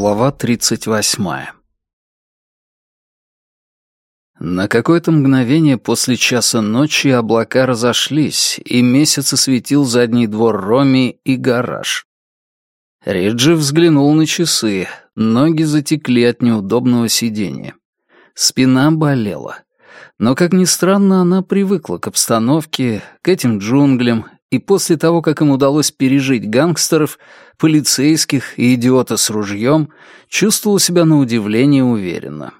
Глава 38 На какое-то мгновение после часа ночи облака разошлись, и месяц осветил задний двор Роми и гараж. Реджи взглянул на часы, ноги затекли от неудобного сидения. Спина болела. Но, как ни странно, она привыкла к обстановке, к этим джунглям и после того, как им удалось пережить гангстеров, полицейских и идиота с ружьем, чувствовал себя на удивление уверенно.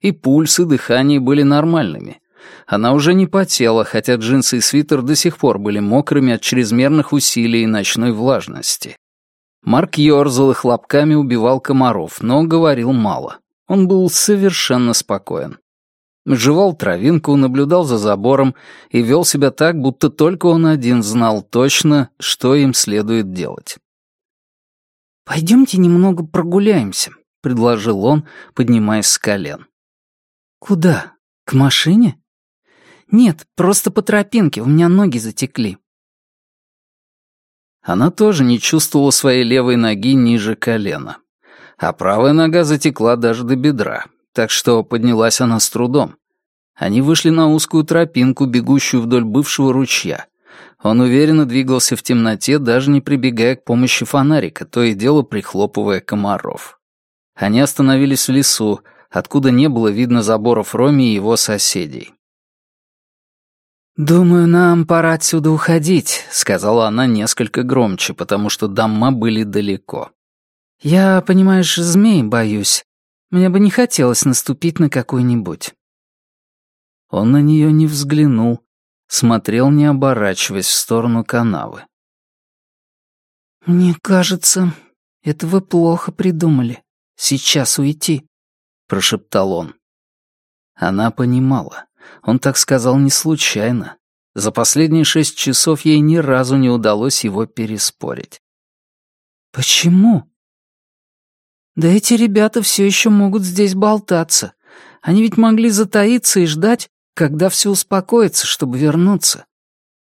И пульс, и дыхание были нормальными. Она уже не потела, хотя джинсы и свитер до сих пор были мокрыми от чрезмерных усилий и ночной влажности. Марк ёрзал и хлопками убивал комаров, но говорил мало. Он был совершенно спокоен жевал травинку, наблюдал за забором и вел себя так, будто только он один знал точно, что им следует делать. «Пойдемте немного прогуляемся», — предложил он, поднимаясь с колен. «Куда? К машине?» «Нет, просто по тропинке, у меня ноги затекли». Она тоже не чувствовала своей левой ноги ниже колена, а правая нога затекла даже до бедра так что поднялась она с трудом. Они вышли на узкую тропинку, бегущую вдоль бывшего ручья. Он уверенно двигался в темноте, даже не прибегая к помощи фонарика, то и дело прихлопывая комаров. Они остановились в лесу, откуда не было видно заборов Роми и его соседей. «Думаю, нам пора отсюда уходить», — сказала она несколько громче, потому что дома были далеко. «Я, понимаешь, змей боюсь. Мне бы не хотелось наступить на какой-нибудь». Он на нее не взглянул, смотрел, не оборачиваясь в сторону канавы. «Мне кажется, это вы плохо придумали. Сейчас уйти», — прошептал он. Она понимала. Он так сказал не случайно. За последние шесть часов ей ни разу не удалось его переспорить. «Почему?» Да эти ребята все еще могут здесь болтаться. Они ведь могли затаиться и ждать, когда все успокоится, чтобы вернуться.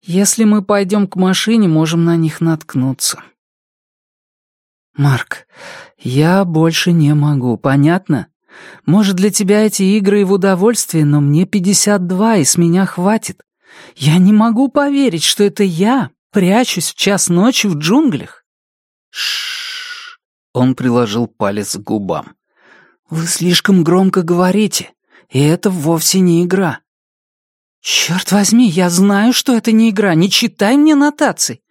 Если мы пойдем к машине, можем на них наткнуться. Марк, я больше не могу, понятно? Может, для тебя эти игры и в удовольствие, но мне 52, и с меня хватит. Я не могу поверить, что это я прячусь в час ночи в джунглях. Шш. Он приложил палец к губам. «Вы слишком громко говорите, и это вовсе не игра». «Черт возьми, я знаю, что это не игра, не читай мне нотаций».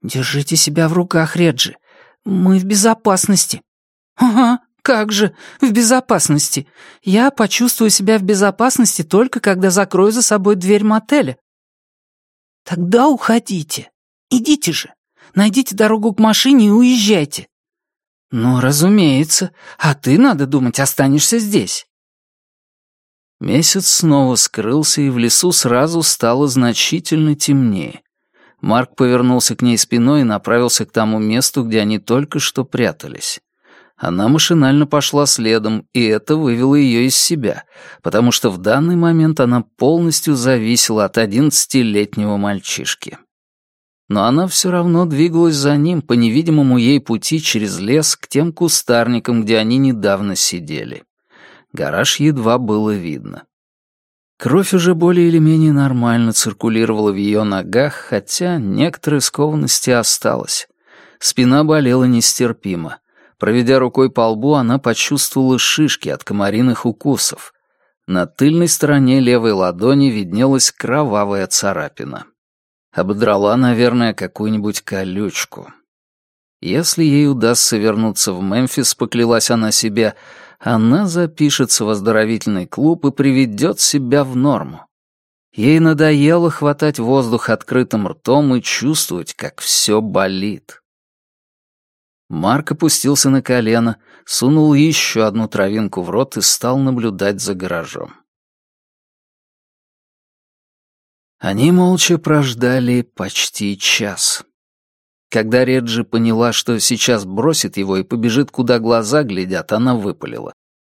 «Держите себя в руках, Реджи. Мы в безопасности». «Ага, как же, в безопасности. Я почувствую себя в безопасности только когда закрою за собой дверь мотеля». «Тогда уходите. Идите же. Найдите дорогу к машине и уезжайте. «Ну, разумеется. А ты, надо думать, останешься здесь». Месяц снова скрылся, и в лесу сразу стало значительно темнее. Марк повернулся к ней спиной и направился к тому месту, где они только что прятались. Она машинально пошла следом, и это вывело ее из себя, потому что в данный момент она полностью зависела от одиннадцатилетнего мальчишки но она все равно двигалась за ним по невидимому ей пути через лес к тем кустарникам, где они недавно сидели. Гараж едва было видно. Кровь уже более или менее нормально циркулировала в ее ногах, хотя некоторая скованности осталась. Спина болела нестерпимо. Проведя рукой по лбу, она почувствовала шишки от комариных укусов. На тыльной стороне левой ладони виднелась кровавая царапина. Ободрала, наверное, какую-нибудь колючку. Если ей удастся вернуться в Мемфис, поклялась она себе, она запишется в оздоровительный клуб и приведет себя в норму. Ей надоело хватать воздух открытым ртом и чувствовать, как все болит. Марк опустился на колено, сунул еще одну травинку в рот и стал наблюдать за гаражом. Они молча прождали почти час. Когда Реджи поняла, что сейчас бросит его и побежит, куда глаза глядят, она выпалила.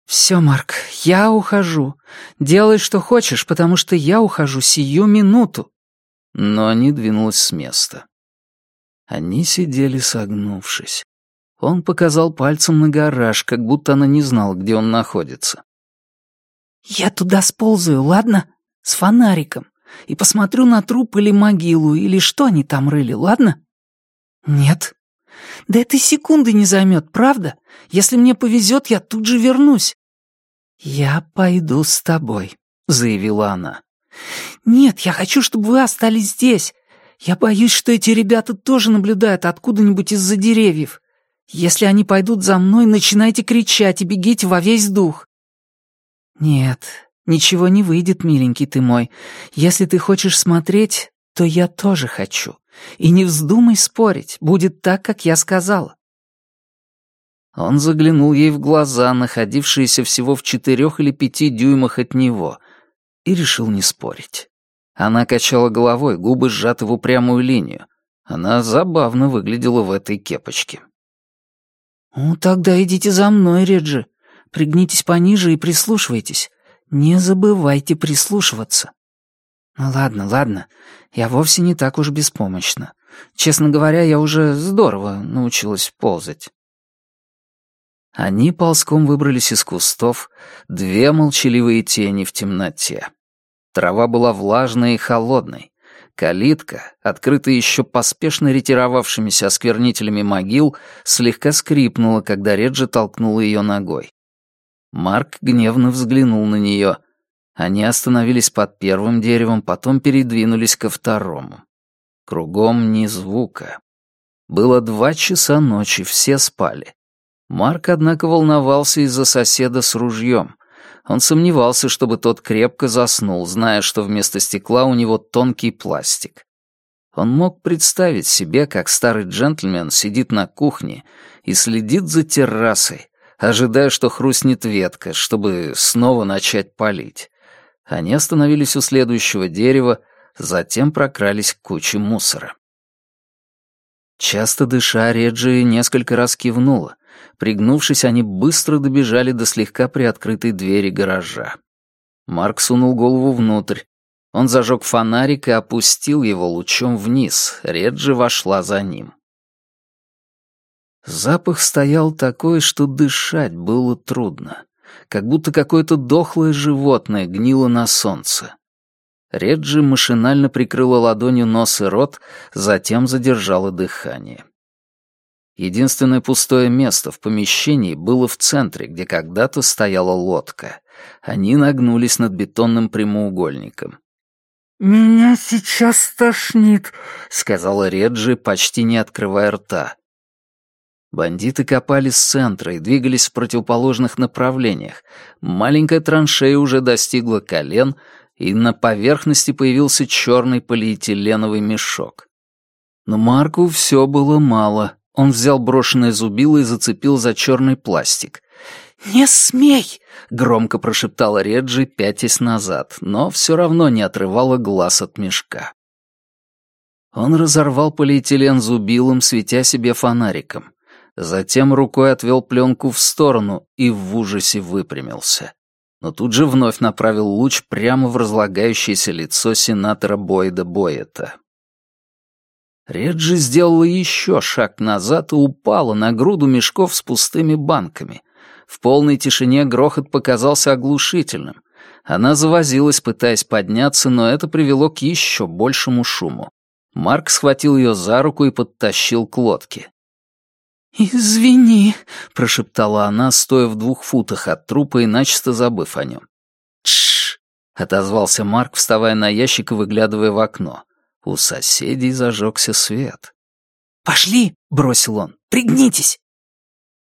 «Все, Марк, я ухожу. Делай, что хочешь, потому что я ухожу сию минуту». Но не двинулась с места. Они сидели согнувшись. Он показал пальцем на гараж, как будто она не знала, где он находится. «Я туда сползаю, ладно? С фонариком. И посмотрю на труп или могилу, или что они там рыли, ладно?» «Нет». «Да это секунды не займет, правда? Если мне повезет, я тут же вернусь». «Я пойду с тобой», — заявила она. «Нет, я хочу, чтобы вы остались здесь. Я боюсь, что эти ребята тоже наблюдают откуда-нибудь из-за деревьев. Если они пойдут за мной, начинайте кричать и бегите во весь дух». «Нет, ничего не выйдет, миленький ты мой. Если ты хочешь смотреть, то я тоже хочу. И не вздумай спорить, будет так, как я сказала». Он заглянул ей в глаза, находившиеся всего в четырех или пяти дюймах от него, и решил не спорить. Она качала головой, губы сжаты в упрямую линию. Она забавно выглядела в этой кепочке. «Ну, тогда идите за мной, Реджи. Пригнитесь пониже и прислушивайтесь. Не забывайте прислушиваться». «Ну ладно, ладно. Я вовсе не так уж беспомощна. Честно говоря, я уже здорово научилась ползать». Они ползком выбрались из кустов, две молчаливые тени в темноте. Трава была влажной и холодной. Калитка, открытая еще поспешно ретировавшимися осквернителями могил, слегка скрипнула, когда Реджи толкнула ее ногой. Марк гневно взглянул на нее. Они остановились под первым деревом, потом передвинулись ко второму. Кругом ни звука. Было два часа ночи, все спали. Марк, однако, волновался из-за соседа с ружьем. Он сомневался, чтобы тот крепко заснул, зная, что вместо стекла у него тонкий пластик. Он мог представить себе, как старый джентльмен сидит на кухне и следит за террасой, ожидая, что хрустнет ветка, чтобы снова начать палить. Они остановились у следующего дерева, затем прокрались к куче мусора. Часто дыша, Реджи несколько раз кивнула. Пригнувшись, они быстро добежали до слегка приоткрытой двери гаража. Марк сунул голову внутрь. Он зажег фонарик и опустил его лучом вниз. Реджи вошла за ним. Запах стоял такой, что дышать было трудно. Как будто какое-то дохлое животное гнило на солнце. Реджи машинально прикрыла ладонью нос и рот, затем задержала дыхание. Единственное пустое место в помещении было в центре, где когда-то стояла лодка. Они нагнулись над бетонным прямоугольником. «Меня сейчас тошнит», — сказала Реджи, почти не открывая рта. Бандиты копали с центра и двигались в противоположных направлениях. Маленькая траншея уже достигла колен, и на поверхности появился черный полиэтиленовый мешок. Но Марку все было мало. Он взял брошенное зубило и зацепил за черный пластик. «Не смей!» — громко прошептала Реджи, пятясь назад, но все равно не отрывала глаз от мешка. Он разорвал полиэтилен зубилом, светя себе фонариком. Затем рукой отвел пленку в сторону и в ужасе выпрямился. Но тут же вновь направил луч прямо в разлагающееся лицо сенатора Бойда Бойета. Реджи сделала еще шаг назад и упала на груду мешков с пустыми банками. В полной тишине грохот показался оглушительным. Она завозилась, пытаясь подняться, но это привело к еще большему шуму. Марк схватил ее за руку и подтащил к лодке. «Извини», — прошептала она, стоя в двух футах от трупа и начисто забыв о нем. «Тш!» — отозвался Марк, вставая на ящик и выглядывая в окно. У соседей зажегся свет. «Пошли!» — бросил он. «Пригнитесь!»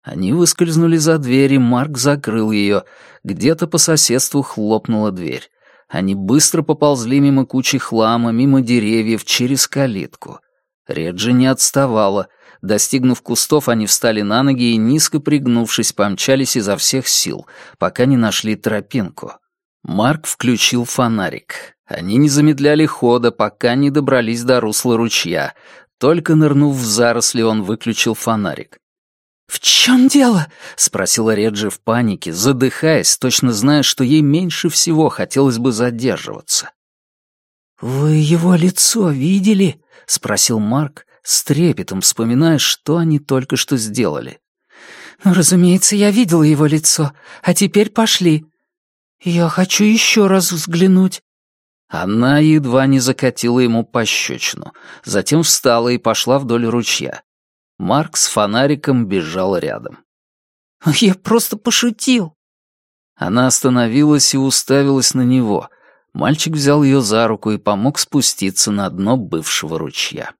Они выскользнули за дверь, и Марк закрыл ее. Где-то по соседству хлопнула дверь. Они быстро поползли мимо кучи хлама, мимо деревьев, через калитку. Реджи не отставала. Достигнув кустов, они встали на ноги и, низко пригнувшись, помчались изо всех сил, пока не нашли тропинку. Марк включил фонарик. Они не замедляли хода, пока не добрались до русла ручья. Только нырнув в заросли, он выключил фонарик. «В чем дело?» — спросила Реджи в панике, задыхаясь, точно зная, что ей меньше всего хотелось бы задерживаться. «Вы его лицо видели?» — спросил Марк, с трепетом вспоминая, что они только что сделали. Ну, разумеется, я видела его лицо. А теперь пошли. Я хочу еще раз взглянуть. Она едва не закатила ему пощечину, затем встала и пошла вдоль ручья. Марк с фонариком бежал рядом. «Я просто пошутил». Она остановилась и уставилась на него. Мальчик взял ее за руку и помог спуститься на дно бывшего ручья.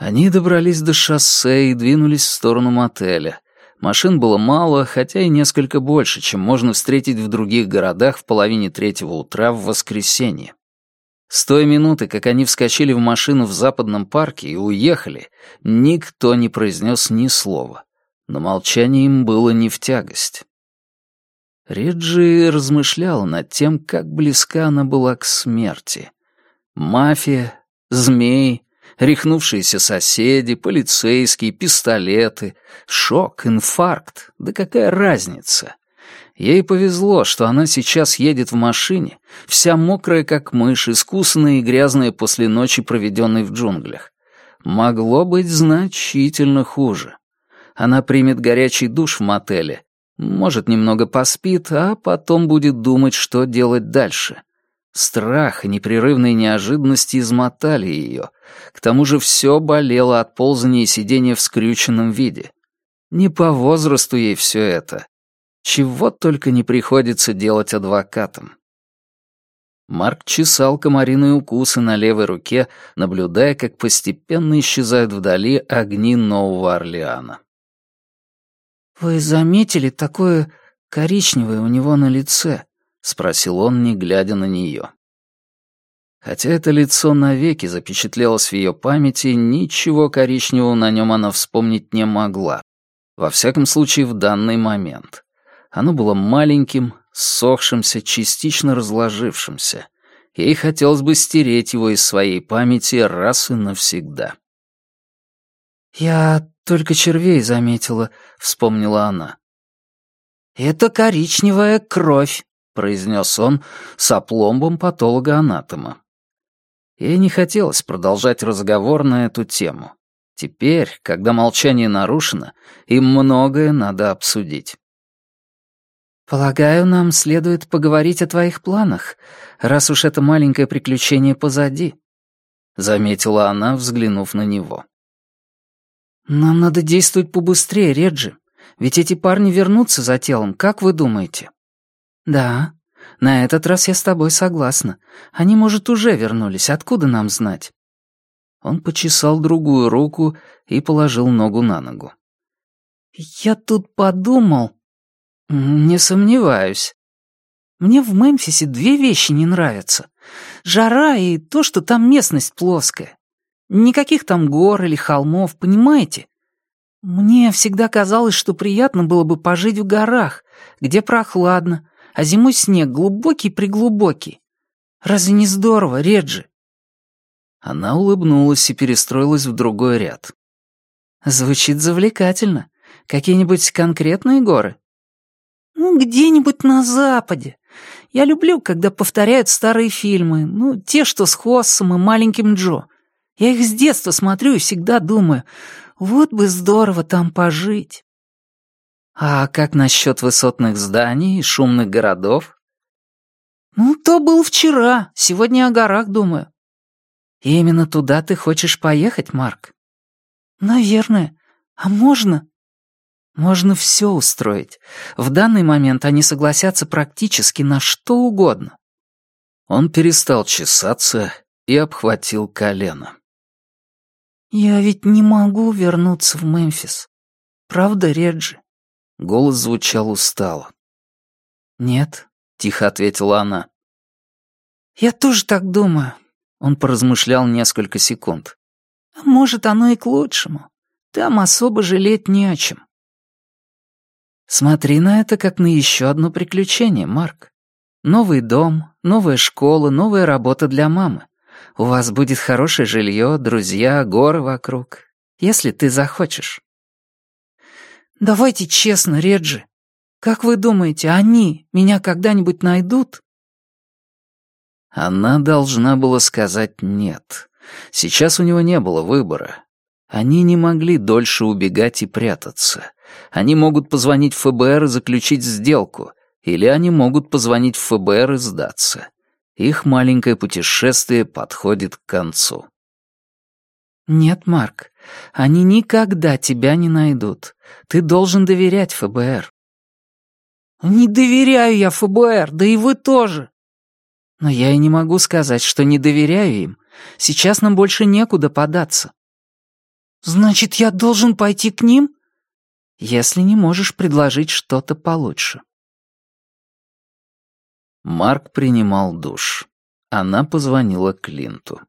Они добрались до шоссе и двинулись в сторону мотеля. Машин было мало, хотя и несколько больше, чем можно встретить в других городах в половине третьего утра в воскресенье. С той минуты, как они вскочили в машину в западном парке и уехали, никто не произнес ни слова. Но молчание им было не в тягость. Реджи размышляла над тем, как близка она была к смерти. Мафия, змей, Рехнувшиеся соседи, полицейские, пистолеты. Шок, инфаркт. Да какая разница? Ей повезло, что она сейчас едет в машине, вся мокрая, как мышь, искусанная и грязная после ночи, проведенной в джунглях. Могло быть значительно хуже. Она примет горячий душ в мотеле, может, немного поспит, а потом будет думать, что делать дальше. Страх и непрерывные неожиданности измотали ее. К тому же все болело от ползания и сидения в скрюченном виде. Не по возрасту ей все это. Чего только не приходится делать адвокатам. Марк чесал комариные укусы на левой руке, наблюдая, как постепенно исчезают вдали огни Нового Орлеана. «Вы заметили такое коричневое у него на лице?» — спросил он, не глядя на нее. Хотя это лицо навеки запечатлелось в ее памяти, ничего коричневого на нем она вспомнить не могла. Во всяком случае, в данный момент. Оно было маленьким, ссохшимся, частично разложившимся. Ей хотелось бы стереть его из своей памяти раз и навсегда. «Я только червей заметила», — вспомнила она. «Это коричневая кровь», — произнес он с опломбом патолога-анатома. Ей не хотелось продолжать разговор на эту тему. Теперь, когда молчание нарушено, им многое надо обсудить. «Полагаю, нам следует поговорить о твоих планах, раз уж это маленькое приключение позади», — заметила она, взглянув на него. «Нам надо действовать побыстрее, Реджи, ведь эти парни вернутся за телом, как вы думаете?» «Да, на этот раз я с тобой согласна. Они, может, уже вернулись. Откуда нам знать?» Он почесал другую руку и положил ногу на ногу. «Я тут подумал...» «Не сомневаюсь. Мне в Мемфисе две вещи не нравятся. Жара и то, что там местность плоская. Никаких там гор или холмов, понимаете? Мне всегда казалось, что приятно было бы пожить в горах, где прохладно, а зимой снег глубокий-преглубокий. Разве не здорово, Реджи?» Она улыбнулась и перестроилась в другой ряд. «Звучит завлекательно. Какие-нибудь конкретные горы?» «Ну, где-нибудь на западе. Я люблю, когда повторяют старые фильмы, ну, те, что с Хоссом и маленьким Джо. Я их с детства смотрю и всегда думаю, вот бы здорово там пожить. А как насчет высотных зданий и шумных городов? Ну, то был вчера, сегодня о горах думаю. И именно туда ты хочешь поехать, Марк? Наверное. А можно? Можно все устроить. В данный момент они согласятся практически на что угодно. Он перестал чесаться и обхватил колено. «Я ведь не могу вернуться в Мемфис. Правда, Реджи?» Голос звучал устало. «Нет», — тихо ответила она. «Я тоже так думаю», — он поразмышлял несколько секунд. «А может, оно и к лучшему. Там особо жалеть не о чем». «Смотри на это как на еще одно приключение, Марк. Новый дом, новая школа, новая работа для мамы. У вас будет хорошее жилье, друзья, горы вокруг, если ты захочешь». «Давайте честно, Реджи. Как вы думаете, они меня когда-нибудь найдут?» Она должна была сказать «нет». Сейчас у него не было выбора. Они не могли дольше убегать и прятаться. Они могут позвонить в ФБР и заключить сделку, или они могут позвонить в ФБР и сдаться. Их маленькое путешествие подходит к концу. «Нет, Марк, они никогда тебя не найдут. Ты должен доверять ФБР». «Не доверяю я ФБР, да и вы тоже». «Но я и не могу сказать, что не доверяю им. Сейчас нам больше некуда податься». «Значит, я должен пойти к ним?» «Если не можешь предложить что-то получше». Марк принимал душ. Она позвонила Клинту.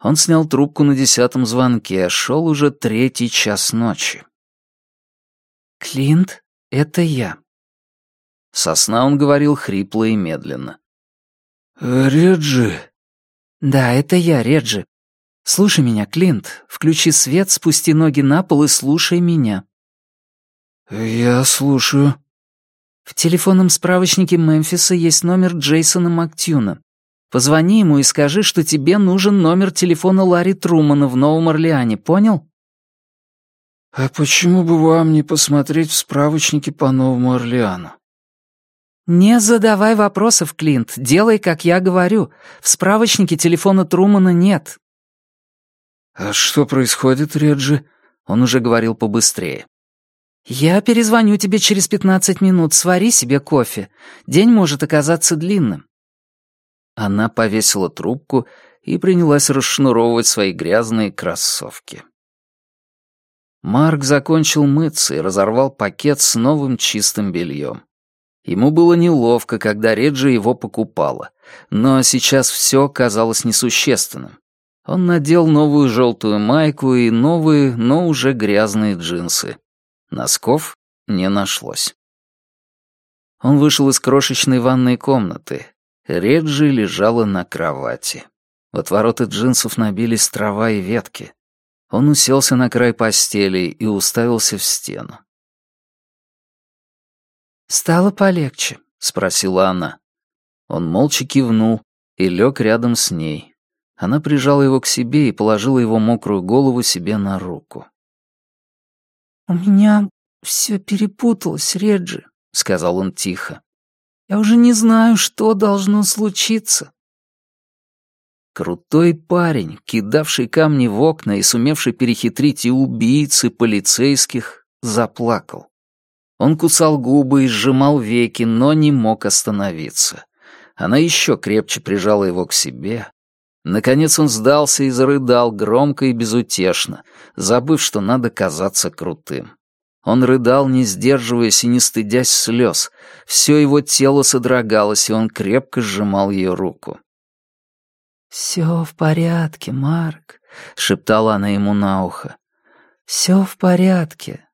Он снял трубку на десятом звонке, шел уже третий час ночи. «Клинт, это я». Со сна он говорил хрипло и медленно. «Реджи?» «Да, это я, Реджи. Слушай меня, Клинт. Включи свет, спусти ноги на пол и слушай меня». «Я слушаю». В телефонном справочнике Мемфиса есть номер Джейсона Мактюна. Позвони ему и скажи, что тебе нужен номер телефона Ларри Трумана в Новом Орлеане, понял? А почему бы вам не посмотреть в справочнике по Новому Орлеану? Не задавай вопросов, Клинт. Делай, как я говорю. В справочнике телефона Трумана нет. А что происходит, Реджи? Он уже говорил побыстрее. «Я перезвоню тебе через пятнадцать минут, свари себе кофе. День может оказаться длинным». Она повесила трубку и принялась расшнуровывать свои грязные кроссовки. Марк закончил мыться и разорвал пакет с новым чистым бельем. Ему было неловко, когда Реджи его покупала, но сейчас все казалось несущественным. Он надел новую желтую майку и новые, но уже грязные джинсы. Носков не нашлось. Он вышел из крошечной ванной комнаты. Реджи лежала на кровати. В отвороты джинсов набились трава и ветки. Он уселся на край постели и уставился в стену. «Стало полегче?» — спросила она. Он молча кивнул и лег рядом с ней. Она прижала его к себе и положила его мокрую голову себе на руку. «У меня все перепуталось, Реджи», — сказал он тихо. «Я уже не знаю, что должно случиться». Крутой парень, кидавший камни в окна и сумевший перехитрить и убийц, и полицейских, заплакал. Он кусал губы и сжимал веки, но не мог остановиться. Она еще крепче прижала его к себе, Наконец он сдался и зарыдал громко и безутешно, забыв, что надо казаться крутым. Он рыдал, не сдерживаясь и не стыдясь слез. Все его тело содрогалось, и он крепко сжимал ее руку. «Все в порядке, Марк», — шептала она ему на ухо. «Все в порядке».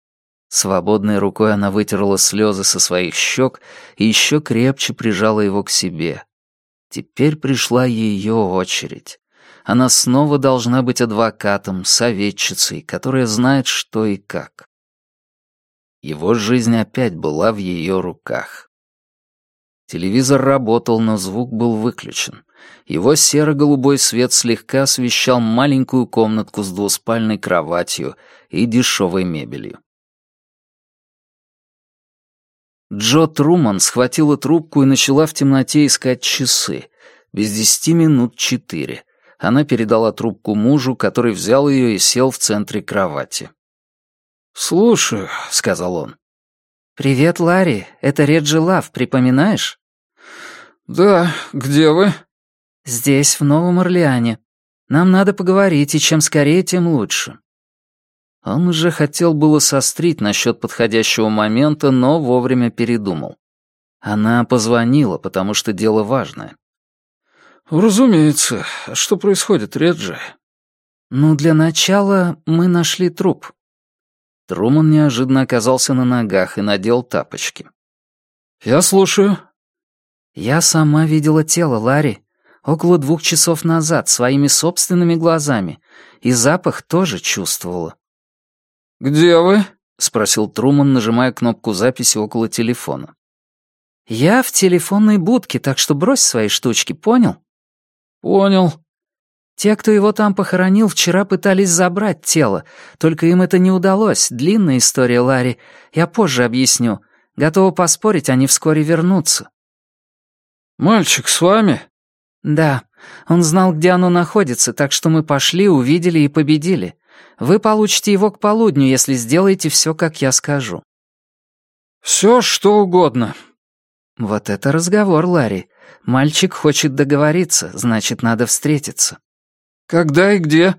Свободной рукой она вытерла слезы со своих щек и еще крепче прижала его к себе. Теперь пришла ее очередь. Она снова должна быть адвокатом, советчицей, которая знает, что и как. Его жизнь опять была в ее руках. Телевизор работал, но звук был выключен. Его серо-голубой свет слегка освещал маленькую комнатку с двуспальной кроватью и дешевой мебелью. Джо Труман схватила трубку и начала в темноте искать часы. Без десяти минут четыре. Она передала трубку мужу, который взял ее и сел в центре кровати. «Слушаю», — сказал он. «Привет, Ларри. Это Реджи Лав, припоминаешь?» «Да, где вы?» «Здесь, в Новом Орлеане. Нам надо поговорить, и чем скорее, тем лучше. Он уже хотел было сострить насчет подходящего момента, но вовремя передумал. Она позвонила, потому что дело важное. «Разумеется. Что происходит, Реджи?» «Ну, для начала мы нашли труп». Труман неожиданно оказался на ногах и надел тапочки. «Я слушаю». «Я сама видела тело Ларри около двух часов назад своими собственными глазами, и запах тоже чувствовала. «Где вы?» — спросил Труман, нажимая кнопку записи около телефона. «Я в телефонной будке, так что брось свои штучки, понял?» «Понял». Те, кто его там похоронил, вчера пытались забрать тело, только им это не удалось. Длинная история, Ларри. Я позже объясню. Готова поспорить, они вскоре вернутся». «Мальчик с вами?» «Да. Он знал, где оно находится, так что мы пошли, увидели и победили. Вы получите его к полудню, если сделаете все, как я скажу». «Все, что угодно». «Вот это разговор, Ларри. Мальчик хочет договориться, значит, надо встретиться». «Когда и где?»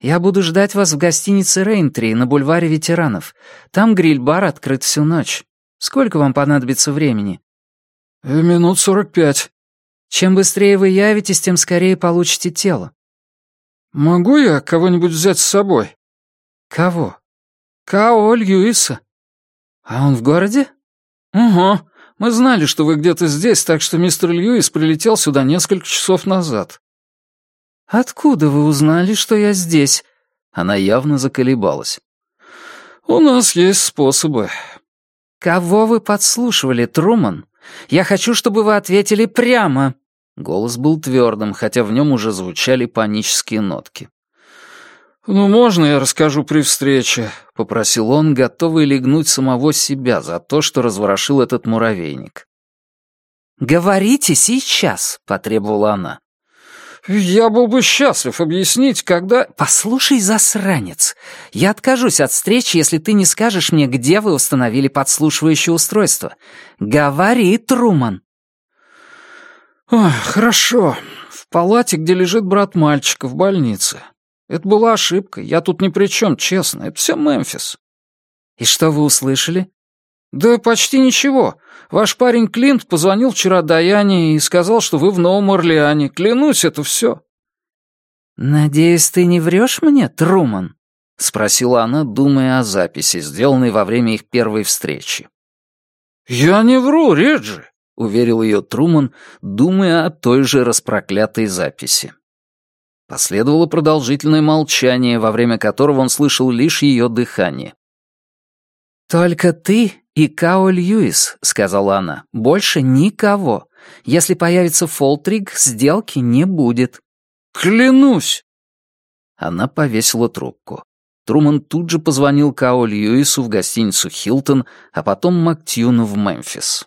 «Я буду ждать вас в гостинице Рейнтри на бульваре ветеранов. Там гриль-бар открыт всю ночь. Сколько вам понадобится времени?» «Э, «Минут сорок пять». «Чем быстрее вы явитесь, тем скорее получите тело». «Могу я кого-нибудь взять с собой?» «Кого?» «Као Льюиса». «А он в городе?» «Угу. Мы знали, что вы где-то здесь, так что мистер Льюис прилетел сюда несколько часов назад». «Откуда вы узнали, что я здесь?» Она явно заколебалась. «У нас есть способы». «Кого вы подслушивали, Труман? Я хочу, чтобы вы ответили прямо». Голос был твердым, хотя в нем уже звучали панические нотки. «Ну, можно я расскажу при встрече?» — попросил он, готовый легнуть самого себя за то, что разворошил этот муравейник. «Говорите сейчас», — потребовала она. «Я был бы счастлив объяснить, когда...» «Послушай, засранец, я откажусь от встречи, если ты не скажешь мне, где вы установили подслушивающее устройство. Говори, Труман». Ой, «Хорошо. В палате, где лежит брат мальчика, в больнице. Это была ошибка, я тут ни при чем, честно. Это все Мемфис». «И что вы услышали?» «Да почти ничего. Ваш парень Клинт позвонил вчера Даяне и сказал, что вы в Новом Орлеане. Клянусь, это все». «Надеюсь, ты не врешь мне, Труман?» — спросила она, думая о записи, сделанной во время их первой встречи. «Я не вру, Реджи», — уверил ее Труман, думая о той же распроклятой записи. Последовало продолжительное молчание, во время которого он слышал лишь ее дыхание. «Только ты и Као Льюис», — сказала она. «Больше никого. Если появится Фолтриг, сделки не будет». «Клянусь!» Она повесила трубку. Труман тут же позвонил Као Льюису в гостиницу «Хилтон», а потом Мактьюну в Мемфис.